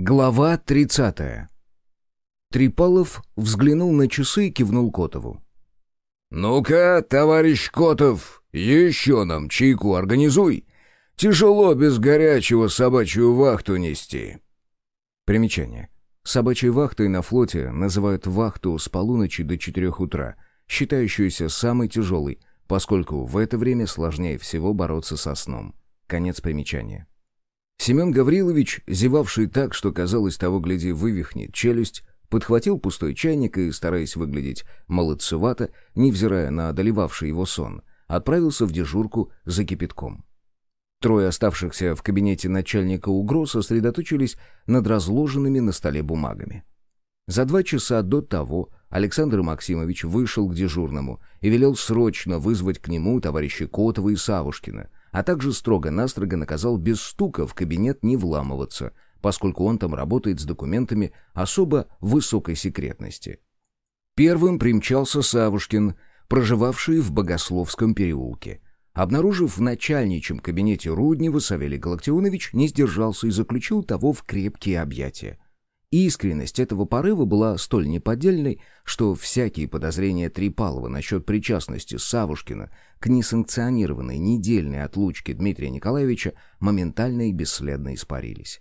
Глава 30. Трипалов взглянул на часы и кивнул Котову. «Ну-ка, товарищ Котов, еще нам чайку организуй. Тяжело без горячего собачью вахту нести». Примечание. Собачьей вахтой на флоте называют вахту с полуночи до четырех утра, считающуюся самой тяжелой, поскольку в это время сложнее всего бороться со сном. Конец примечания. Семен Гаврилович, зевавший так, что, казалось, того гляди, вывихнет челюсть, подхватил пустой чайник и, стараясь выглядеть молодцевато, невзирая на одолевавший его сон, отправился в дежурку за кипятком. Трое оставшихся в кабинете начальника УГРО сосредоточились над разложенными на столе бумагами. За два часа до того Александр Максимович вышел к дежурному и велел срочно вызвать к нему товарища Котова и Савушкина, а также строго-настрого наказал без стука в кабинет не вламываться, поскольку он там работает с документами особо высокой секретности. Первым примчался Савушкин, проживавший в Богословском переулке. Обнаружив в начальничьем кабинете Руднева, Савелий Галактионович не сдержался и заключил того в крепкие объятия. Искренность этого порыва была столь неподдельной, что всякие подозрения Трипалова насчет причастности Савушкина к несанкционированной недельной отлучке Дмитрия Николаевича моментально и бесследно испарились.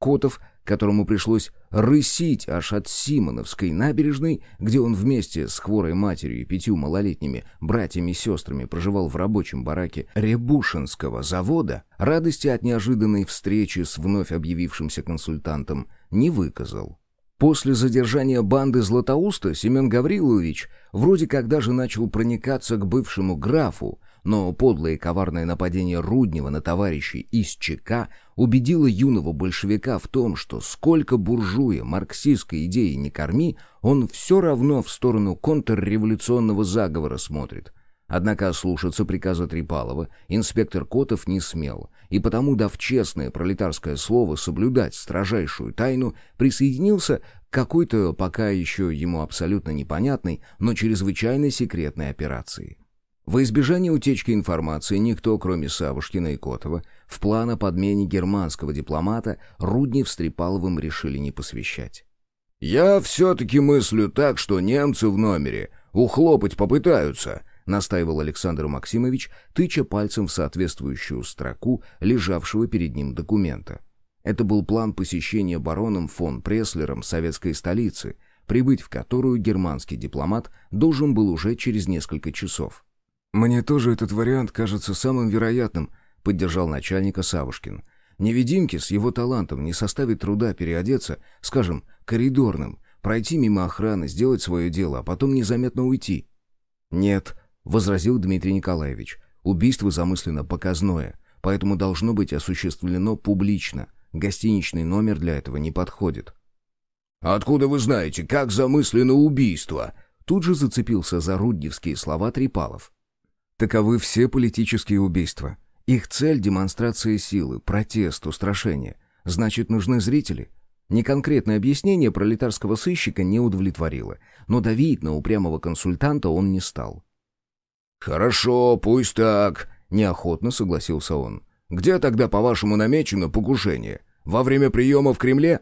Котов, которому пришлось рысить аж от Симоновской набережной, где он вместе с хворой матерью и пятью малолетними братьями и сестрами проживал в рабочем бараке Рябушинского завода, радости от неожиданной встречи с вновь объявившимся консультантом не выказал. После задержания банды Златоуста Семен Гаврилович вроде как даже начал проникаться к бывшему графу, но подлое и коварное нападение Руднева на товарищей из ЧК убедило юного большевика в том, что сколько буржуя марксистской идеи не корми, он все равно в сторону контрреволюционного заговора смотрит. Однако слушаться приказа Трипалова инспектор Котов не смел, и потому, дав честное пролетарское слово соблюдать строжайшую тайну, присоединился к какой-то пока еще ему абсолютно непонятной, но чрезвычайно секретной операции. Во избежание утечки информации никто, кроме Савушкина и Котова, в план о подмене германского дипломата Руднев с Трипаловым решили не посвящать. «Я все-таки мыслю так, что немцы в номере ухлопать попытаются», — настаивал Александр Максимович, тыча пальцем в соответствующую строку лежавшего перед ним документа. Это был план посещения бароном фон Преслером советской столицы, прибыть в которую германский дипломат должен был уже через несколько часов. «Мне тоже этот вариант кажется самым вероятным», — поддержал начальника Савушкин. «Невидимке с его талантом не составит труда переодеться, скажем, коридорным, пройти мимо охраны, сделать свое дело, а потом незаметно уйти». «Нет», возразил Дмитрий Николаевич. Убийство замыслено показное, поэтому должно быть осуществлено публично. Гостиничный номер для этого не подходит. «Откуда вы знаете, как замыслено убийство?» Тут же зацепился за рудневские слова Трипалов. «Таковы все политические убийства. Их цель — демонстрация силы, протест, устрашение. Значит, нужны зрители». Неконкретное объяснение пролетарского сыщика не удовлетворило, но давить на упрямого консультанта он не стал. «Хорошо, пусть так», — неохотно согласился он. «Где тогда, по-вашему, намечено покушение? Во время приема в Кремле?»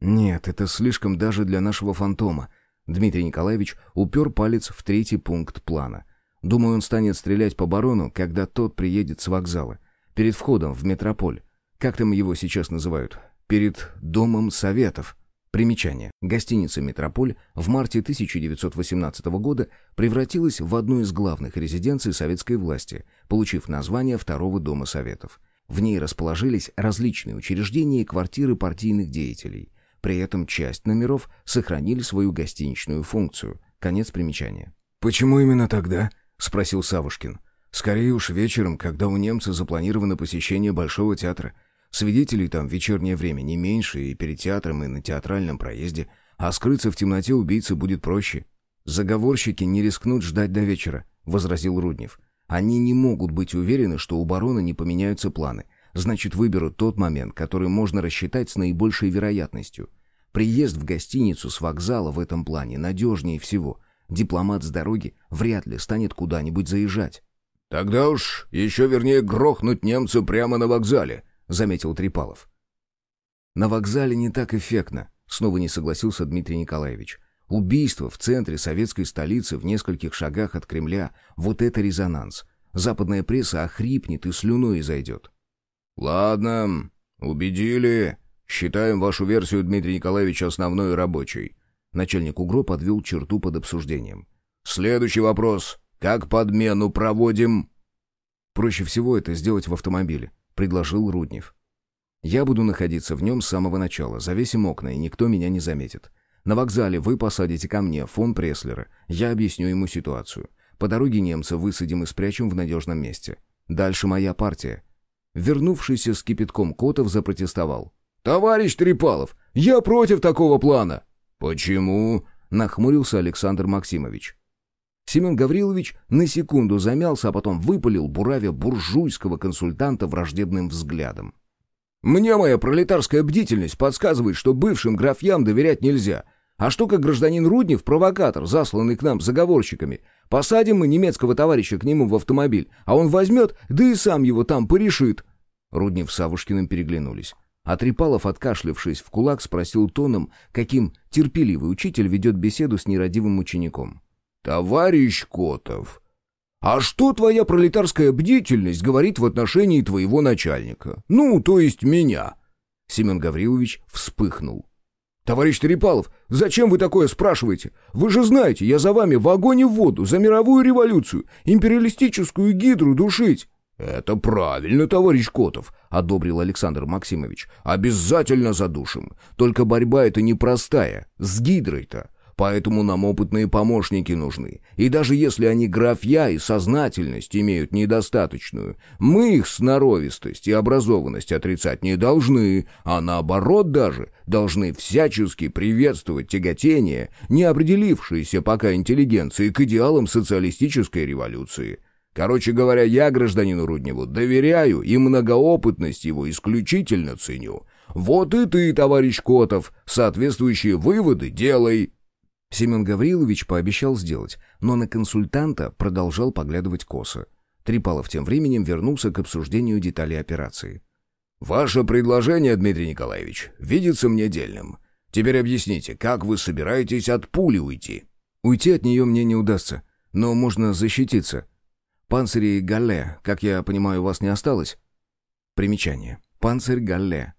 «Нет, это слишком даже для нашего фантома». Дмитрий Николаевич упер палец в третий пункт плана. «Думаю, он станет стрелять по барону, когда тот приедет с вокзала. Перед входом в метрополь. Как там его сейчас называют? Перед Домом Советов». Примечание. Гостиница «Метрополь» в марте 1918 года превратилась в одну из главных резиденций советской власти, получив название Второго Дома Советов. В ней расположились различные учреждения и квартиры партийных деятелей. При этом часть номеров сохранили свою гостиничную функцию. Конец примечания. «Почему именно тогда?» — спросил Савушкин. «Скорее уж вечером, когда у немца запланировано посещение Большого театра. Свидетелей там в вечернее время не меньше, и перед театром, и на театральном проезде. А скрыться в темноте убийце будет проще. «Заговорщики не рискнут ждать до вечера», — возразил Руднев. «Они не могут быть уверены, что у барона не поменяются планы. Значит, выберут тот момент, который можно рассчитать с наибольшей вероятностью. Приезд в гостиницу с вокзала в этом плане надежнее всего. Дипломат с дороги вряд ли станет куда-нибудь заезжать». «Тогда уж еще вернее грохнуть немца прямо на вокзале», — заметил Трипалов. На вокзале не так эффектно, снова не согласился Дмитрий Николаевич. Убийство в центре советской столицы в нескольких шагах от Кремля — вот это резонанс. Западная пресса охрипнет и слюной зайдет. «Ладно, убедили. Считаем вашу версию, Дмитрий Николаевич, основной и рабочей». Начальник УГРО подвел черту под обсуждением. «Следующий вопрос. Как подмену проводим?» «Проще всего это сделать в автомобиле», — предложил Руднев. «Я буду находиться в нем с самого начала, завесим окна, и никто меня не заметит. На вокзале вы посадите ко мне фон Преслера, я объясню ему ситуацию. По дороге немца высадим и спрячем в надежном месте. Дальше моя партия». Вернувшийся с кипятком Котов запротестовал. «Товарищ Трипалов, я против такого плана!» «Почему?» — нахмурился Александр Максимович. Семен Гаврилович на секунду замялся, а потом выпалил, буравя буржуйского консультанта враждебным взглядом. «Мне моя пролетарская бдительность подсказывает, что бывшим графьям доверять нельзя. А что как гражданин Руднев, провокатор, засланный к нам заговорщиками? Посадим мы немецкого товарища к нему в автомобиль, а он возьмет, да и сам его там порешит». Руднев с Савушкиным переглянулись. А Трипалов, откашлившись в кулак, спросил тоном, каким терпеливый учитель ведет беседу с нерадивым учеником. «Товарищ Котов, а что твоя пролетарская бдительность говорит в отношении твоего начальника? Ну, то есть меня?» Семен Гаврилович вспыхнул. «Товарищ Трипалов, зачем вы такое спрашиваете? Вы же знаете, я за вами в огонь и в воду, за мировую революцию, империалистическую гидру душить!» «Это правильно, товарищ Котов», — одобрил Александр Максимович. «Обязательно задушим. Только борьба эта непростая, с гидрой-то. Поэтому нам опытные помощники нужны. И даже если они графья и сознательность имеют недостаточную, мы их сноровистость и образованность отрицать не должны, а наоборот даже должны всячески приветствовать тяготение, не определившейся пока интеллигенции к идеалам социалистической революции. Короче говоря, я гражданину Рудневу доверяю и многоопытность его исключительно ценю. Вот и ты, товарищ Котов, соответствующие выводы делай. Семен Гаврилович пообещал сделать, но на консультанта продолжал поглядывать косо. Трипалов тем временем вернулся к обсуждению деталей операции. «Ваше предложение, Дмитрий Николаевич, видится мне дельным. Теперь объясните, как вы собираетесь от пули уйти?» «Уйти от нее мне не удастся, но можно защититься. Панцири Галле, как я понимаю, у вас не осталось?» Примечание. Панцирь Галле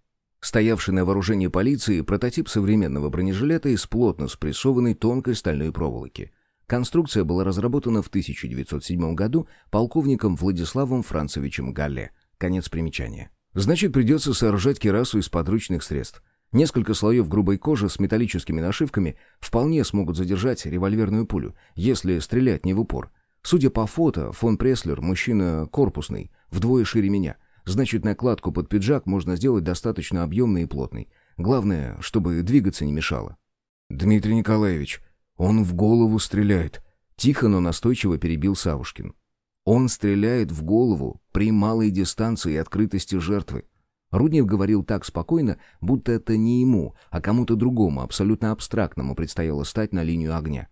Стоявший на вооружении полиции прототип современного бронежилета из плотно спрессованной тонкой стальной проволоки. Конструкция была разработана в 1907 году полковником Владиславом Францевичем Галле. Конец примечания. Значит, придется сооружать керасу из подручных средств. Несколько слоев грубой кожи с металлическими нашивками вполне смогут задержать револьверную пулю, если стрелять не в упор. Судя по фото, фон Преслер мужчина корпусный, вдвое шире меня – Значит, накладку под пиджак можно сделать достаточно объемной и плотной. Главное, чтобы двигаться не мешало. «Дмитрий Николаевич, он в голову стреляет», — тихо, но настойчиво перебил Савушкин. «Он стреляет в голову при малой дистанции и открытости жертвы». Руднев говорил так спокойно, будто это не ему, а кому-то другому, абсолютно абстрактному, предстояло стать на линию огня.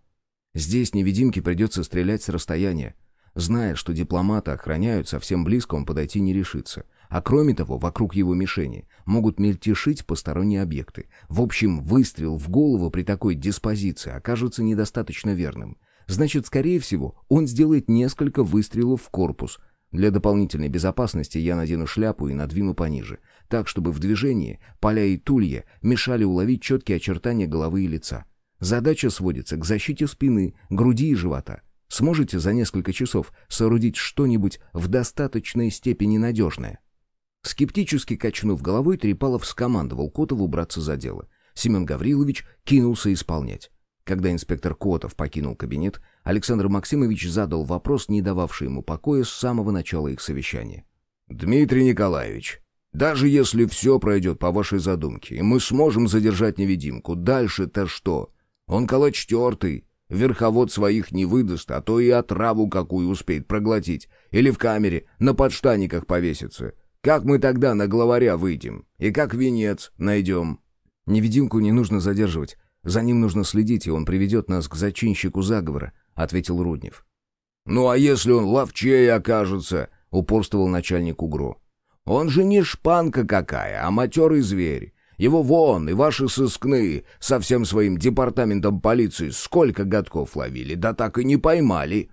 Здесь невидимке придется стрелять с расстояния. Зная, что дипломата охраняют, совсем близко он подойти не решится. А кроме того, вокруг его мишени могут мельтешить посторонние объекты. В общем, выстрел в голову при такой диспозиции окажется недостаточно верным. Значит, скорее всего, он сделает несколько выстрелов в корпус. Для дополнительной безопасности я надену шляпу и надвину пониже, так, чтобы в движении поля и тулья мешали уловить четкие очертания головы и лица. Задача сводится к защите спины, груди и живота. Сможете за несколько часов соорудить что-нибудь в достаточной степени надежное? Скептически качнув головой, Трепалов скомандовал Котову браться за дело. Семен Гаврилович кинулся исполнять. Когда инспектор Котов покинул кабинет, Александр Максимович задал вопрос, не дававший ему покоя с самого начала их совещания. «Дмитрий Николаевич, даже если все пройдет по вашей задумке, и мы сможем задержать невидимку, дальше-то что? Он калач тертый, Верховод своих не выдаст, а то и отраву какую успеет проглотить. Или в камере на подштаниках повесится. Как мы тогда на главаря выйдем? И как венец найдем?» «Невидимку не нужно задерживать. За ним нужно следить, и он приведет нас к зачинщику заговора», — ответил Руднев. «Ну а если он ловчее окажется?» — упорствовал начальник УГРО. «Он же не шпанка какая, а матерый зверь. Его вон и ваши сыскные со всем своим департаментом полиции сколько годков ловили, да так и не поймали».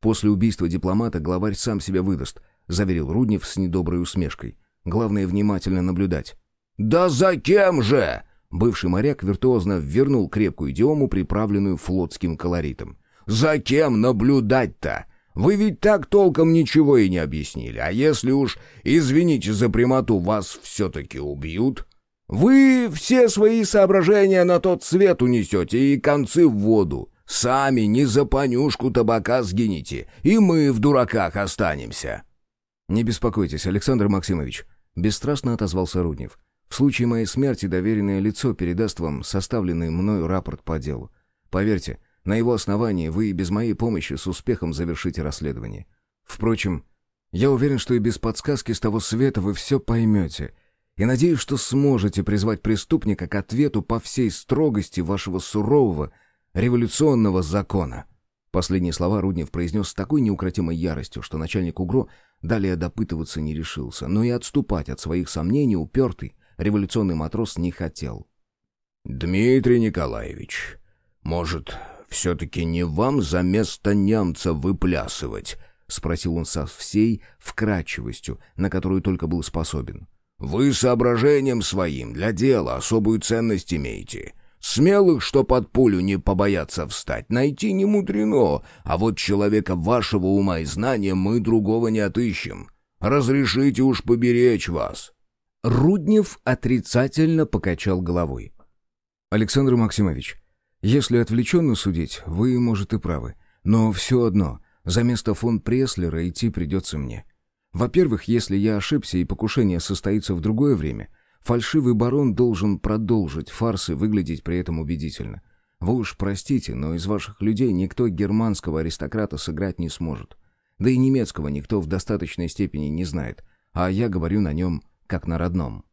«После убийства дипломата главарь сам себя выдаст», — заверил Руднев с недоброй усмешкой. «Главное, внимательно наблюдать». «Да за кем же?» Бывший моряк виртуозно вернул крепкую идиому, приправленную флотским колоритом. «За кем наблюдать-то? Вы ведь так толком ничего и не объяснили. А если уж, извините за прямоту, вас все-таки убьют? Вы все свои соображения на тот свет унесете и концы в воду. Сами не за понюшку табака сгинете, и мы в дураках останемся». «Не беспокойтесь, Александр Максимович», — бесстрастно отозвался Руднев. В случае моей смерти доверенное лицо передаст вам составленный мною рапорт по делу. Поверьте, на его основании вы и без моей помощи с успехом завершите расследование. Впрочем, я уверен, что и без подсказки с того света вы все поймете, и надеюсь, что сможете призвать преступника к ответу по всей строгости вашего сурового революционного закона». Последние слова Руднев произнес с такой неукротимой яростью, что начальник УГРО далее допытываться не решился, но и отступать от своих сомнений упертый революционный матрос не хотел. «Дмитрий Николаевич, может, все-таки не вам за место немца выплясывать?» — спросил он со всей вкрадчивостью, на которую только был способен. «Вы соображением своим для дела особую ценность имеете. Смелых, что под пулю не побоятся встать, найти не мудрено, а вот человека вашего ума и знания мы другого не отыщем. Разрешите уж поберечь вас». Руднев отрицательно покачал головой. «Александр Максимович, если отвлеченно судить, вы, может, и правы. Но все одно, за место фон Преслера идти придется мне. Во-первых, если я ошибся и покушение состоится в другое время, фальшивый барон должен продолжить фарс и выглядеть при этом убедительно. Вы уж простите, но из ваших людей никто германского аристократа сыграть не сможет. Да и немецкого никто в достаточной степени не знает, а я говорю на нем как на родном.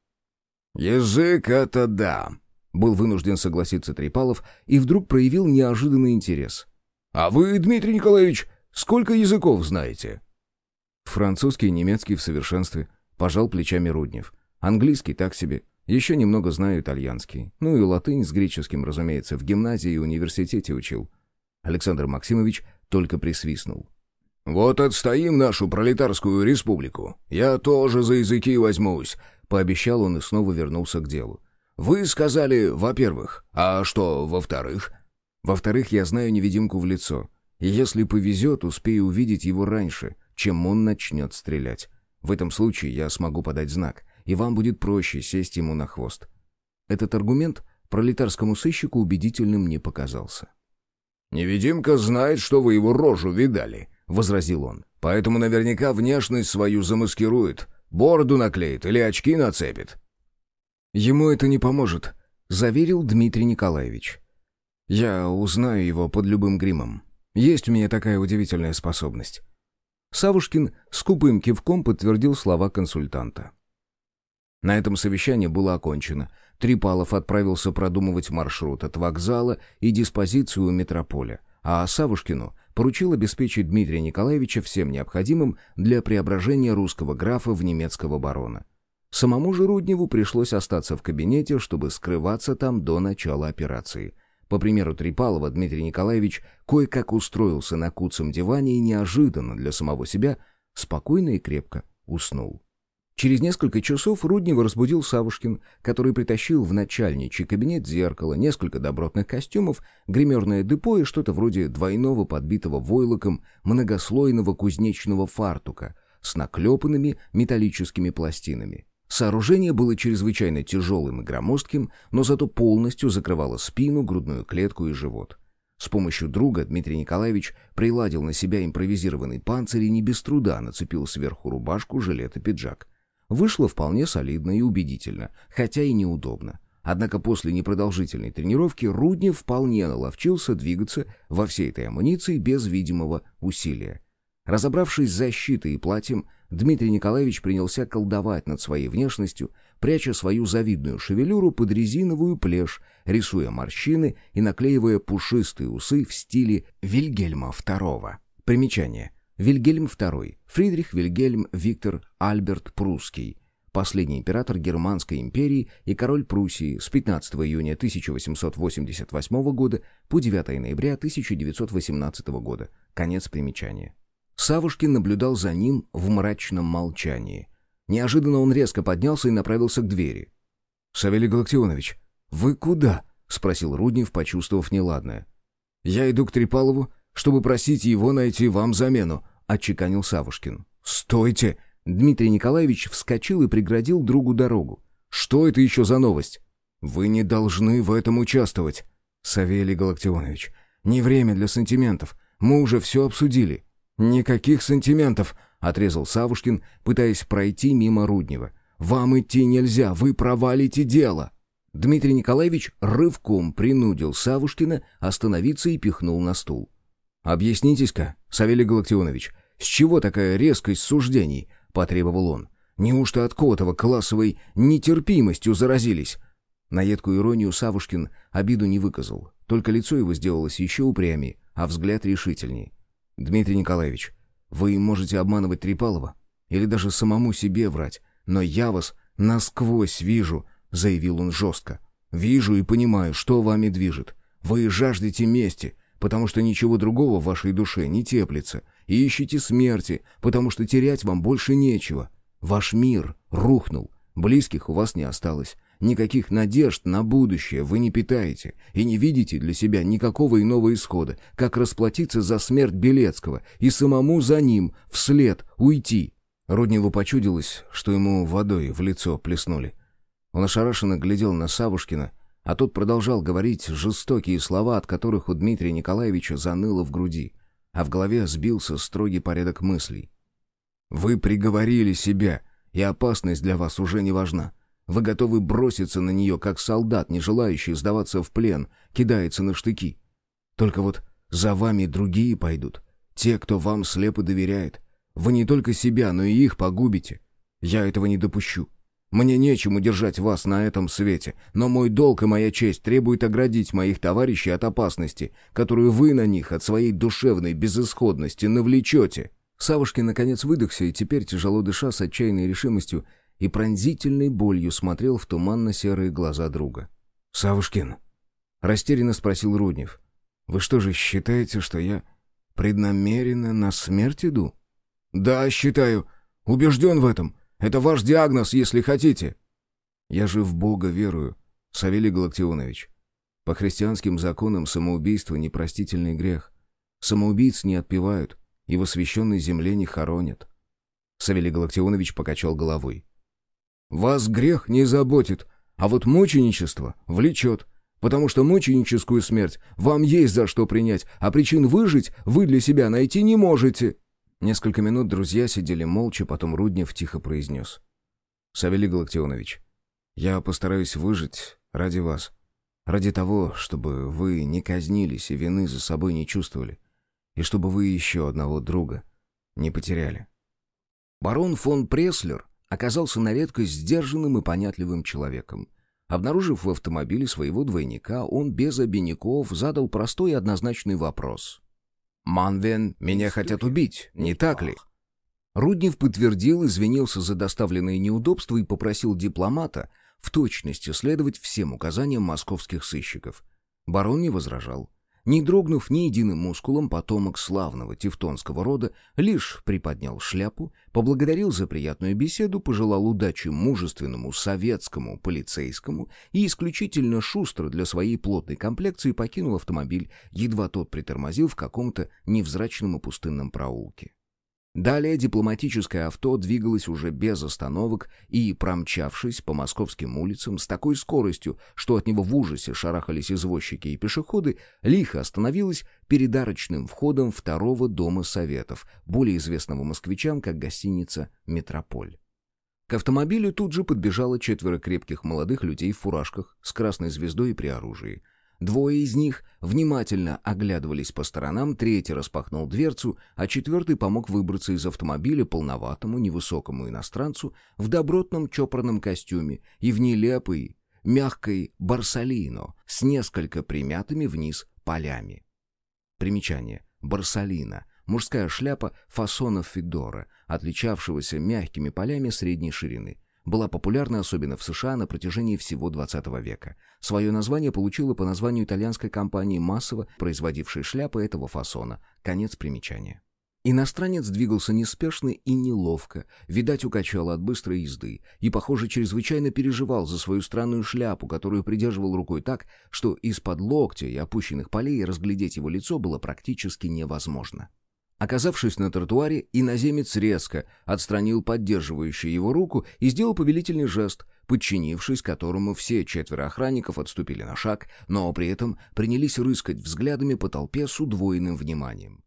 «Язык — это да», — был вынужден согласиться Трипалов и вдруг проявил неожиданный интерес. «А вы, Дмитрий Николаевич, сколько языков знаете?» «Французский и немецкий в совершенстве», — пожал плечами Руднев. «Английский так себе. Еще немного знаю итальянский. Ну и латынь с греческим, разумеется, в гимназии и университете учил». Александр Максимович только присвистнул. «Вот отстоим нашу пролетарскую республику. Я тоже за языки возьмусь», — пообещал он и снова вернулся к делу. «Вы сказали, во-первых, а что, во-вторых?» «Во-вторых, я знаю невидимку в лицо, и если повезет, успею увидеть его раньше, чем он начнет стрелять. В этом случае я смогу подать знак, и вам будет проще сесть ему на хвост». Этот аргумент пролетарскому сыщику убедительным не показался. «Невидимка знает, что вы его рожу видали», — возразил он. «Поэтому наверняка внешность свою замаскирует, бороду наклеит или очки нацепит». «Ему это не поможет», — заверил Дмитрий Николаевич. «Я узнаю его под любым гримом. Есть у меня такая удивительная способность». Савушкин скупым кивком подтвердил слова консультанта. На этом совещание было окончено. Трипалов отправился продумывать маршрут от вокзала и диспозицию метрополя, а Савушкину поручил обеспечить Дмитрия Николаевича всем необходимым для преображения русского графа в немецкого барона. Самому же Рудневу пришлось остаться в кабинете, чтобы скрываться там до начала операции. По примеру Трипалова, Дмитрий Николаевич кое-как устроился на куцом диване и неожиданно для самого себя спокойно и крепко уснул. Через несколько часов Руднева разбудил Савушкин, который притащил в начальничий кабинет зеркало, несколько добротных костюмов, гримерное депо и что-то вроде двойного подбитого войлоком многослойного кузнечного фартука с наклепанными металлическими пластинами. Сооружение было чрезвычайно тяжелым и громоздким, но зато полностью закрывало спину, грудную клетку и живот. С помощью друга Дмитрий Николаевич приладил на себя импровизированный панцирь и не без труда нацепил сверху рубашку, жилет и пиджак — Вышло вполне солидно и убедительно, хотя и неудобно. Однако после непродолжительной тренировки Руднев вполне наловчился двигаться во всей этой амуниции без видимого усилия. Разобравшись с защитой и платьем, Дмитрий Николаевич принялся колдовать над своей внешностью, пряча свою завидную шевелюру под резиновую плешь, рисуя морщины и наклеивая пушистые усы в стиле Вильгельма II. Примечание. Вильгельм II, Фридрих Вильгельм Виктор Альберт Прусский, последний император Германской империи и король Пруссии с 15 июня 1888 года по 9 ноября 1918 года. Конец примечания. Савушкин наблюдал за ним в мрачном молчании. Неожиданно он резко поднялся и направился к двери. «Савелий Галактионович, вы куда?» — спросил Руднев, почувствовав неладное. «Я иду к Трипалову, чтобы просить его найти вам замену», — отчеканил Савушкин. «Стойте!» Дмитрий Николаевич вскочил и преградил другу дорогу. «Что это еще за новость?» «Вы не должны в этом участвовать». «Савелий Галактионович, не время для сантиментов. Мы уже все обсудили». «Никаких сантиментов», — отрезал Савушкин, пытаясь пройти мимо Руднева. «Вам идти нельзя, вы провалите дело». Дмитрий Николаевич рывком принудил Савушкина остановиться и пихнул на стул. «Объяснитесь-ка, Савелий Галактионович, с чего такая резкость суждений?» потребовал он. «Неужто от Котова классовой нетерпимостью заразились?» На едкую иронию Савушкин обиду не выказал, только лицо его сделалось еще упрямее, а взгляд решительней. «Дмитрий Николаевич, вы можете обманывать Трипалова или даже самому себе врать, но я вас насквозь вижу», — заявил он жестко. «Вижу и понимаю, что вами движет. Вы жаждете мести, потому что ничего другого в вашей душе не теплится, и ищете смерти, потому что терять вам больше нечего. Ваш мир рухнул, близких у вас не осталось, никаких надежд на будущее вы не питаете и не видите для себя никакого иного исхода, как расплатиться за смерть Белецкого и самому за ним вслед уйти. Рудневу почудилось, что ему водой в лицо плеснули. Он ошарашенно глядел на Савушкина, а тот продолжал говорить жестокие слова, от которых у Дмитрия Николаевича заныло в груди — а в голове сбился строгий порядок мыслей. «Вы приговорили себя, и опасность для вас уже не важна. Вы готовы броситься на нее, как солдат, не желающий сдаваться в плен, кидается на штыки. Только вот за вами другие пойдут, те, кто вам слепо доверяет. Вы не только себя, но и их погубите. Я этого не допущу. Мне нечем удержать вас на этом свете, но мой долг и моя честь требуют оградить моих товарищей от опасности, которую вы на них от своей душевной безысходности навлечете». Савушкин наконец выдохся и теперь, тяжело дыша, с отчаянной решимостью и пронзительной болью смотрел в туманно-серые глаза друга. «Савушкин?» — растерянно спросил Руднев. «Вы что же считаете, что я преднамеренно на смерть иду?» «Да, считаю. Убежден в этом. Это ваш диагноз, если хотите». «Я же в Бога верую, Савелий Галактионович. По христианским законам самоубийство — непростительный грех. Самоубийц не отпевают и в освященной земле не хоронят». Савелий Галактионович покачал головой. «Вас грех не заботит, а вот мученичество влечет, потому что мученическую смерть вам есть за что принять, а причин выжить вы для себя найти не можете». Несколько минут друзья сидели молча, потом Руднев тихо произнес. «Савелий Галактионович, я постараюсь выжить ради вас. Ради того, чтобы вы не казнились и вины за собой не чувствовали. И чтобы вы еще одного друга не потеряли». Барон фон Преслер оказался на редкость сдержанным и понятливым человеком. Обнаружив в автомобиле своего двойника, он без обиняков задал простой и однозначный вопрос. Манвен, меня хотят убить, не так ли?» Руднев подтвердил, извинился за доставленные неудобства и попросил дипломата в точности следовать всем указаниям московских сыщиков. Барон не возражал. Не дрогнув ни единым мускулом, потомок славного тевтонского рода лишь приподнял шляпу, поблагодарил за приятную беседу, пожелал удачи мужественному советскому полицейскому и исключительно шустро для своей плотной комплекции покинул автомобиль, едва тот притормозил в каком-то невзрачном и пустынном проулке. Далее дипломатическое авто двигалось уже без остановок и, промчавшись по московским улицам с такой скоростью, что от него в ужасе шарахались извозчики и пешеходы, лихо остановилось перед арочным входом второго дома советов, более известного москвичам как гостиница «Метрополь». К автомобилю тут же подбежало четверо крепких молодых людей в фуражках с красной звездой и при оружии — Двое из них внимательно оглядывались по сторонам, третий распахнул дверцу, а четвертый помог выбраться из автомобиля полноватому невысокому иностранцу в добротном чопорном костюме и в нелепой, мягкой барсалино с несколько примятыми вниз полями. Примечание. Барсалина — мужская шляпа фасона Федора, отличавшегося мягкими полями средней ширины. Была популярна особенно в США на протяжении всего XX века. Свое название получила по названию итальянской компании, массово производившей шляпы этого фасона. Конец примечания. Иностранец двигался неспешно и неловко, видать, укачало от быстрой езды, и, похоже, чрезвычайно переживал за свою странную шляпу, которую придерживал рукой так, что из-под локтя и опущенных полей разглядеть его лицо было практически невозможно. Оказавшись на тротуаре, иноземец резко отстранил поддерживающую его руку и сделал повелительный жест, подчинившись которому все четверо охранников отступили на шаг, но при этом принялись рыскать взглядами по толпе с удвоенным вниманием.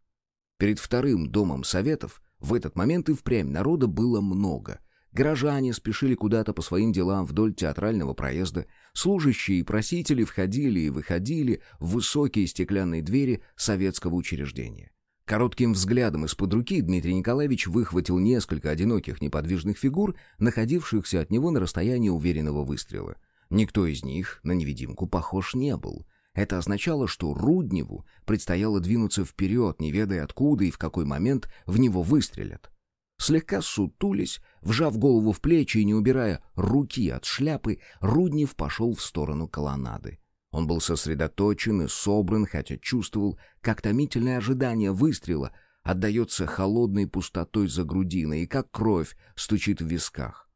Перед вторым домом советов в этот момент и впрямь народа было много. Горожане спешили куда-то по своим делам вдоль театрального проезда, служащие и просители входили и выходили в высокие стеклянные двери советского учреждения. Коротким взглядом из-под руки Дмитрий Николаевич выхватил несколько одиноких неподвижных фигур, находившихся от него на расстоянии уверенного выстрела. Никто из них на невидимку похож не был — это означало, что Рудневу предстояло двинуться вперед, не ведая откуда и в какой момент в него выстрелят. Слегка сутулись, вжав голову в плечи и не убирая руки от шляпы, Руднев пошел в сторону колоннады. Он был сосредоточен и собран, хотя чувствовал, как томительное ожидание выстрела отдается холодной пустотой за грудиной и как кровь стучит в висках.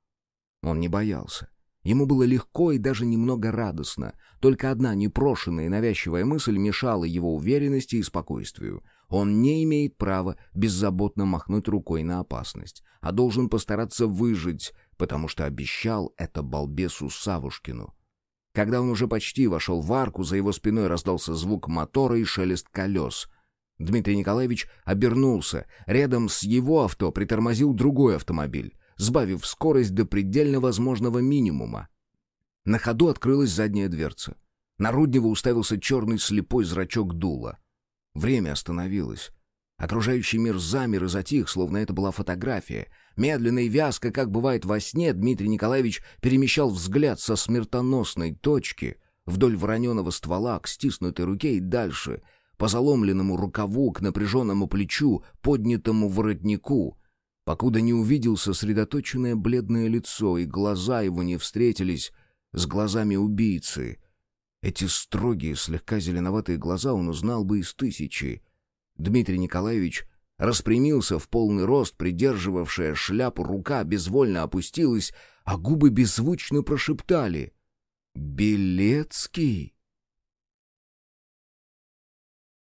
Он не боялся. Ему было легко и даже немного радостно. Только одна непрошенная и навязчивая мысль мешала его уверенности и спокойствию. Он не имеет права беззаботно махнуть рукой на опасность, а должен постараться выжить, потому что обещал это балбесу Савушкину. Когда он уже почти вошел в арку, за его спиной раздался звук мотора и шелест колес. Дмитрий Николаевич обернулся. Рядом с его авто притормозил другой автомобиль сбавив скорость до предельно возможного минимума. На ходу открылась задняя дверца. На Руднева уставился черный слепой зрачок дула. Время остановилось. Окружающий мир замер и затих, словно это была фотография. Медленно и вязко, как бывает во сне, Дмитрий Николаевич перемещал взгляд со смертоносной точки вдоль вороненого ствола к стиснутой руке и дальше, по заломленному рукаву к напряженному плечу, поднятому воротнику — покуда не увидел сосредоточенное бледное лицо, и глаза его не встретились с глазами убийцы. Эти строгие, слегка зеленоватые глаза он узнал бы из тысячи. Дмитрий Николаевич распрямился в полный рост, придерживавшая шляпу рука безвольно опустилась, а губы беззвучно прошептали «Белецкий!»